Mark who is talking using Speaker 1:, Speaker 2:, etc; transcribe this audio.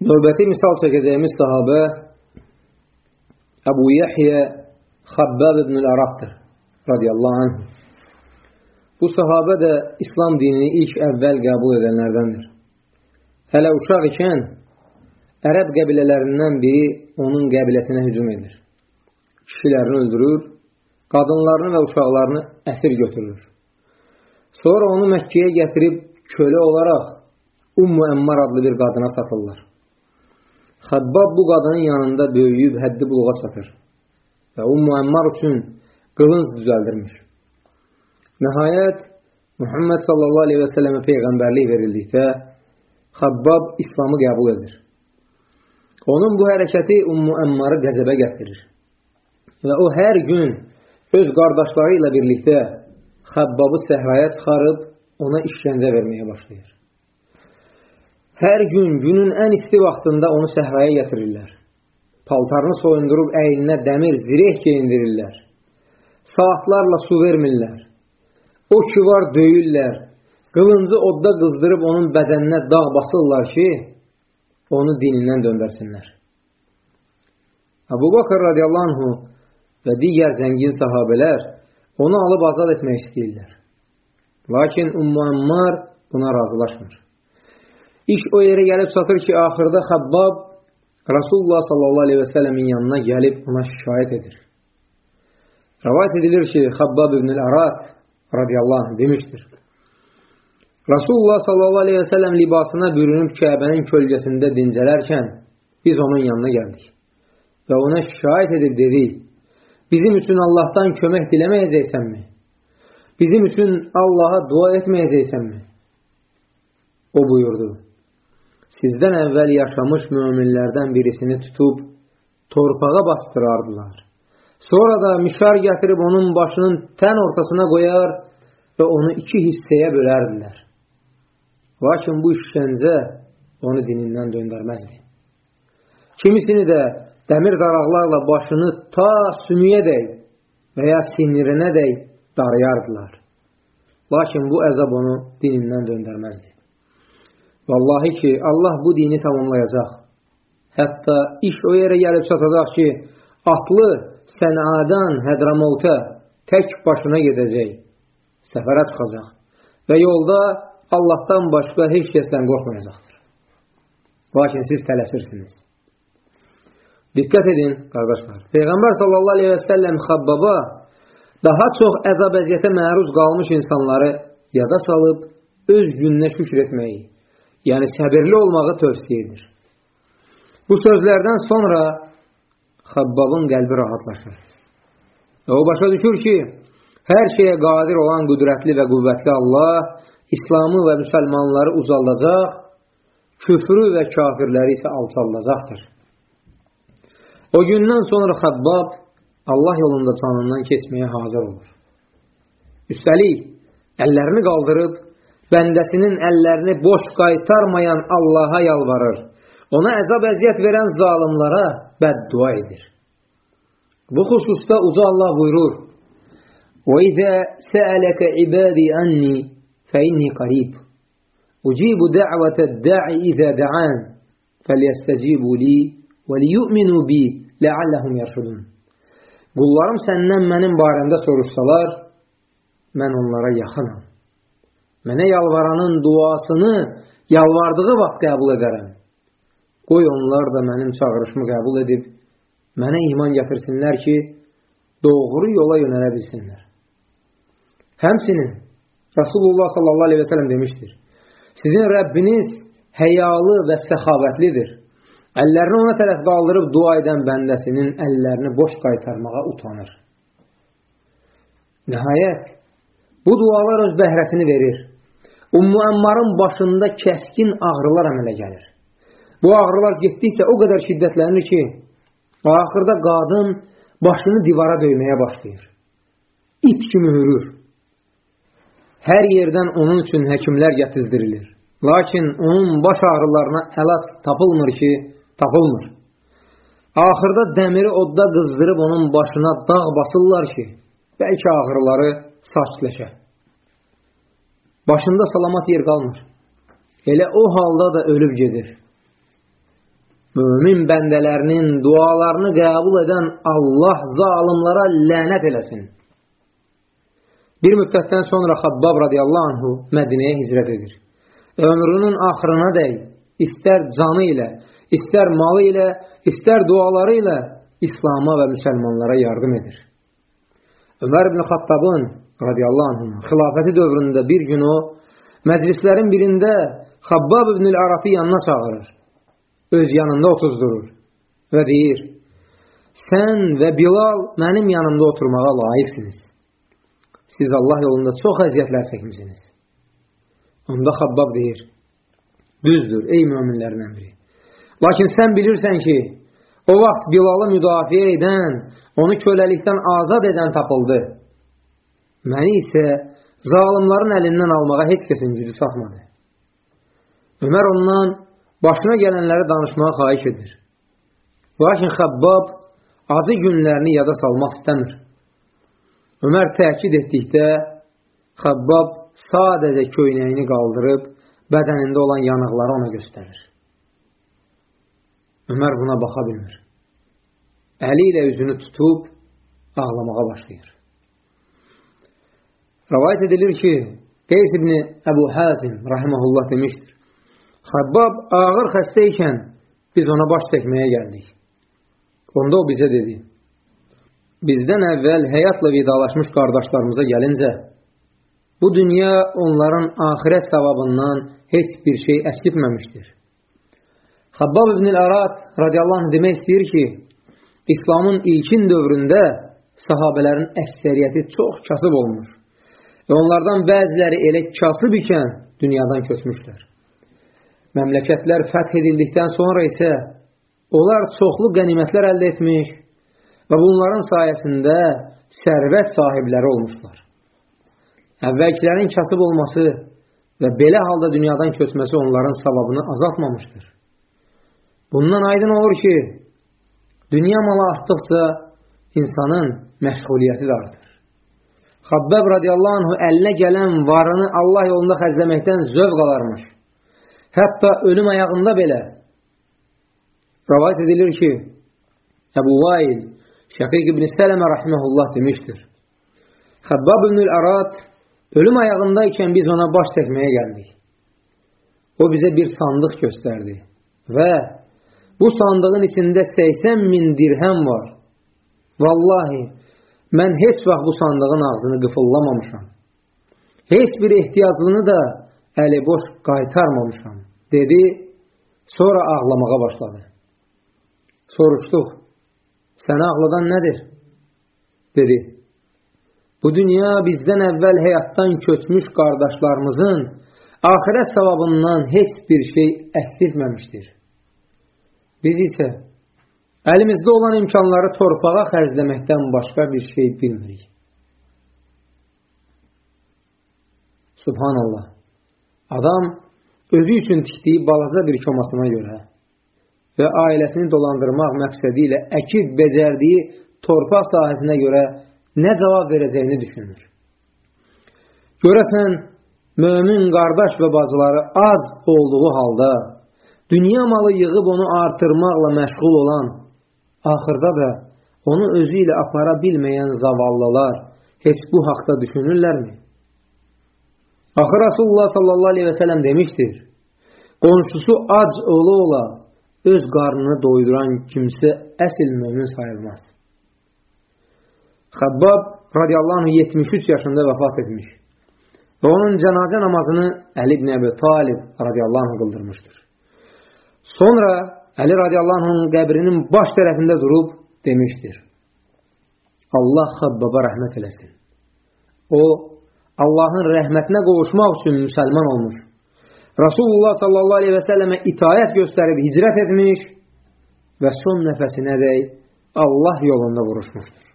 Speaker 1: Növbəti misal çəkəcəyimiz sahabə Əbu Yəhyə Xabbab ibn-ül Araqdır radiyallahu anh. Bu sahabə də İslam dinini ilk əvvəl qəbul edənlərdəndir. Hələ uşaq ikən ərəb qəbilələrindən biri onun qəbiləsinə hücum edir. Kişilərini öldürür, qadınlarını və uşaqlarını əsir götürür. Sonra onu Məkkəyə gətirib kölə olaraq Ummu Əmmar adlı bir qadına satırlar. Xəbbab bu qadının yanında böyüyüb həddi buluğa çatır və Ummu Əmmar üçün qılınc düzəldirmiş. Nəhayət, Muhammed sallallahu aleyhi və sələmə peyğəmbərlik verildikdə Xəbbab İslamı qəbul edir. Onun bu hərəkəti Ummu Əmmarı qəzəbə gətirir və o hər gün öz qardaşları ilə birlikdə Xəbbabı səhraya çıxarıb ona işgəncə verməyə başlayır. Hər gün günün ən isti vaxtında onu səhraya gətirirlər. Paltarını soyundurub əyninə dəmir, zireh geyindirirlər. Saatlarla su vermirlər. O ki var döyürlər. Qılıncı odda qızdırıb onun bədəninə dağ basırlar ki, onu dinindən döndərsinlər. Əbu Bakır radiyallahu anhu və digər zəngin sahabələr onu alıb azad etmək istəyirlər. Lakin Ummu Ammar buna razılaşmır. İş o yerə gəlib çatır ki, axırda Xəbbab Rasulullah sallallahu aleyhi və sələmin yanına gəlib ona şikayət edir. Rəvayət edilir ki, Xəbbab ibn-i Ərat radiyallahu anh demişdir. Rasulullah sallallahu aleyhi və sələm libasına bürünüb Kəbənin kölgəsində dincələrkən biz onun yanına gəldik və ona şikayət edib dedik, bizim üçün Allahdan kömək diləməyəcəksənmi? Bizim üçün Allaha dua etməyəcəksənmi? O buyurdu, sizdən əvvəl yaşamış möminlərdən birisini tutub torpağa bastırardılar. Sonra da mişar gətirib onun başının tən ortasına qoyar və onu iki hissəyə bölərdilər. Lakin bu işgəncə onu dinindən döndərməzdi. Kimisini də dəmir daraqlarla başını ta sümüyə dəy və ya sinirinə dəy darıyardılar. Lakin bu əzab onu dinindən döndərməzdi. Vallahi ki, Allah bu dini tamamlayacaq. Hətta iş o yerə gəlib çatacaq ki, atlı Sənadan Hədramavta tək başına gedəcək, səfərə çıxacaq və yolda Allahdan başqa heç kəsdən qorxmayacaqdır. Lakin siz tələsirsiniz. Diqqət edin, qardaşlar. Peyğəmbər sallallahu aleyhi və səlləm xabbaba daha çox əzab əziyyətə məruz qalmış insanları yada salıb öz gününə şükür etməyi, yəni səbirli olmağı tövsiyə edir. Bu sözlərdən sonra Xabbabın qəlbi rahatlaşır. Və o başa düşür ki, hər şeyə qadir olan qüdrətli və qüvvətli Allah İslamı və müsəlmanları uzaldacaq, küfrü və kafirləri isə alçaldacaqdır. O gündən sonra Xabbab Allah yolunda canından keçməyə hazır olur. Üstəlik, əllərini qaldırıb bəndəsinin əllərini boş qaytarmayan Allaha yalvarır. Ona əzab əziyyət verən zalimlara bəddua edir. Bu xüsusda uca Allah buyurur: وَإِذَا سَأَلَكَ عِبَادِي أَنِّي فَإِنِّي قَرِيبٌ أُجِيبُ دَعْوَةَ الدَّاعِ إِذَا دَعَانِ فَلْيَسْتَجِيبُوا لِي وَلِيُؤْمِنُوا بِي لَعَلَّهُمْ يَرْشُدُونَ Qullarım səndən mənim barəmdə soruşsalar, mən onlara yaxınam. Mənə yalvaranın duasını yalvardığı vaxt qəbul edərəm. Qoy onlar da mənim çağırışımı qəbul edib, mənə iman gətirsinlər ki, doğru yola yönələ bilsinlər. Həmsinin Rasulullah sallallahu aleyhi və sələm demişdir. Sizin Rəbbiniz həyalı və səxavətlidir. Əllərini ona tərəf qaldırıb dua edən bəndəsinin əllərini boş qaytarmağa utanır. Nəhayət, bu dualar öz bəhrəsini verir. Ummu Əmmarın başında kəskin ağrılar əmələ gəlir. Bu ağrılar getdikcə o qədər şiddətlənir ki, axırda qadın başını divara döyməyə başlayır. İp kimi hürür. Hər yerdən onun üçün həkimlər gətizdirilir. Lakin onun baş ağrılarına əlac tapılmır ki, tapılmır. Axırda dəmiri odda qızdırıb onun başına dağ basırlar ki, bəlkə ağrıları saçləşər. Başında salamat yer qalmır. Elə o halda da ölüb gedir. mümin bəndələrinin dualarını qəbul edən Allah zalimlara lənət eləsin. Bir müddətdən sonra Xabbab radiyallahu anhu Mədinəyə hicrət edir. Ömrünün axırına dəy, istər canı ilə, istər malı ilə, istər duaları ilə İslama və müsəlmanlara yardım edir. Ömər ibn Xattabın radiyallahu anh xilafəti dövründə bir gün o məclislərin birində Xabbab ibn-i Arafi yanına çağırır. Öz yanında otuzdurur və deyir, sən və Bilal mənim yanımda oturmağa layiqsiniz. Siz Allah yolunda çox əziyyətlər çəkmişsiniz. Onda Xabbab deyir, düzdür, ey müminlərin əmri. Lakin sən bilirsən ki, o vaxt Bilalı müdafiə edən, onu köləlikdən azad edən tapıldı. Məni isə zalimların əlindən almağa heç kəsin gücü çatmadı. Ömər ondan başına gələnləri danışmağa xaiş edir. Lakin Xəbbab acı günlərini yada salmaq istəmir. Ömər təkid etdikdə Xəbbab sadəcə köynəyini qaldırıb bədənində olan yanıqları ona göstərir. Ömər buna baxa bilmir. Əli ilə üzünü tutub ağlamağa başlayır. Rəvayət edilir ki, Qeys ibn Əbu Hazim rahiməhullah demişdir. Xəbbab ağır xəstə ikən biz ona baş çəkməyə gəldik. Onda o bizə dedi, bizdən əvvəl həyatla vidalaşmış qardaşlarımıza gəlincə, bu dünya onların ahirət savabından heç bir şey əskitməmişdir. Xabbab ibn-i Arad radiyallahu anh demək istəyir ki, İslamın ilkin dövründə sahabələrin əksəriyyəti çox kasıb olmuş və onlardan bəziləri elə kasıb ikən dünyadan köçmüşlər. Məmləkətlər fəth edildikdən sonra isə onlar çoxlu qənimətlər əldə etmiş və bunların sayəsində sərvət sahibləri olmuşlar. Əvvəlkilərin kasıb olması və belə halda dünyadan köçməsi onların savabını azaltmamışdır. Bundan aydın olur ki, dünya malı artdıqca insanın məşğuliyyəti də artır. Xabbəb radiyallahu anhu əlinə gələn varını Allah yolunda xərcləməkdən zövq alarmış. Hətta ölüm ayağında belə rəvayət edilir ki, Əbu Vail, Şəqiq ibn Sələmə rahiməhullah demişdir. Xəbbab ibn-ül Ərad ölüm ayağında ikən biz ona baş çəkməyə gəldik. O bizə bir sandıq göstərdi və bu sandığın içində 80 min dirhəm var. Vallahi, mən heç vaxt bu sandığın ağzını qıfıllamamışam. Heç bir ehtiyaclını da əli boş qaytarmamışam, dedi, sonra ağlamağa başladı. Soruşduq, səni ağladan nədir? Dedi, bu dünya bizdən əvvəl həyatdan köçmüş qardaşlarımızın ahirət savabından heç bir şey əksilməmişdir. Biz isə əlimizdə olan imkanları torpağa xərcləməkdən başqa bir şey bilmirik. Subhanallah. Adam özü üçün tikdiyi balaca bir komasına görə və ailəsini dolandırmaq məqsədi ilə əkib becərdiyi torpaq sahəsinə görə nə cavab verəcəyini düşünür. Görəsən, mömin qardaş və bacıları az olduğu halda dünya malı yığıb onu artırmaqla məşğul olan, axırda da onu özü ilə apara bilməyən zavallılar heç bu haqda düşünürlərmi? Axı Rasulullah sallallahu aleyhi və sələm demişdir, qonşusu ac ola ola öz qarnını doyduran kimsə əsil mömin sayılmaz. Xəbbab radiyallahu anh 73 yaşında vəfat etmiş və onun cənazə namazını Əli ibn Əbi Talib radiyallahu anh qıldırmışdır. Sonra Əli radiyallahu anhın qəbrinin baş tərəfində durub demişdir. Allah Xəbbaba rəhmət eləsin. O, Allahın rəhmətinə qovuşmaq üçün müsəlman olmuş. Rasulullah sallallahu aleyhi və səlləmə itayət göstərib hicrət etmiş və son nəfəsinə dək Allah yolunda vuruşmuşdur.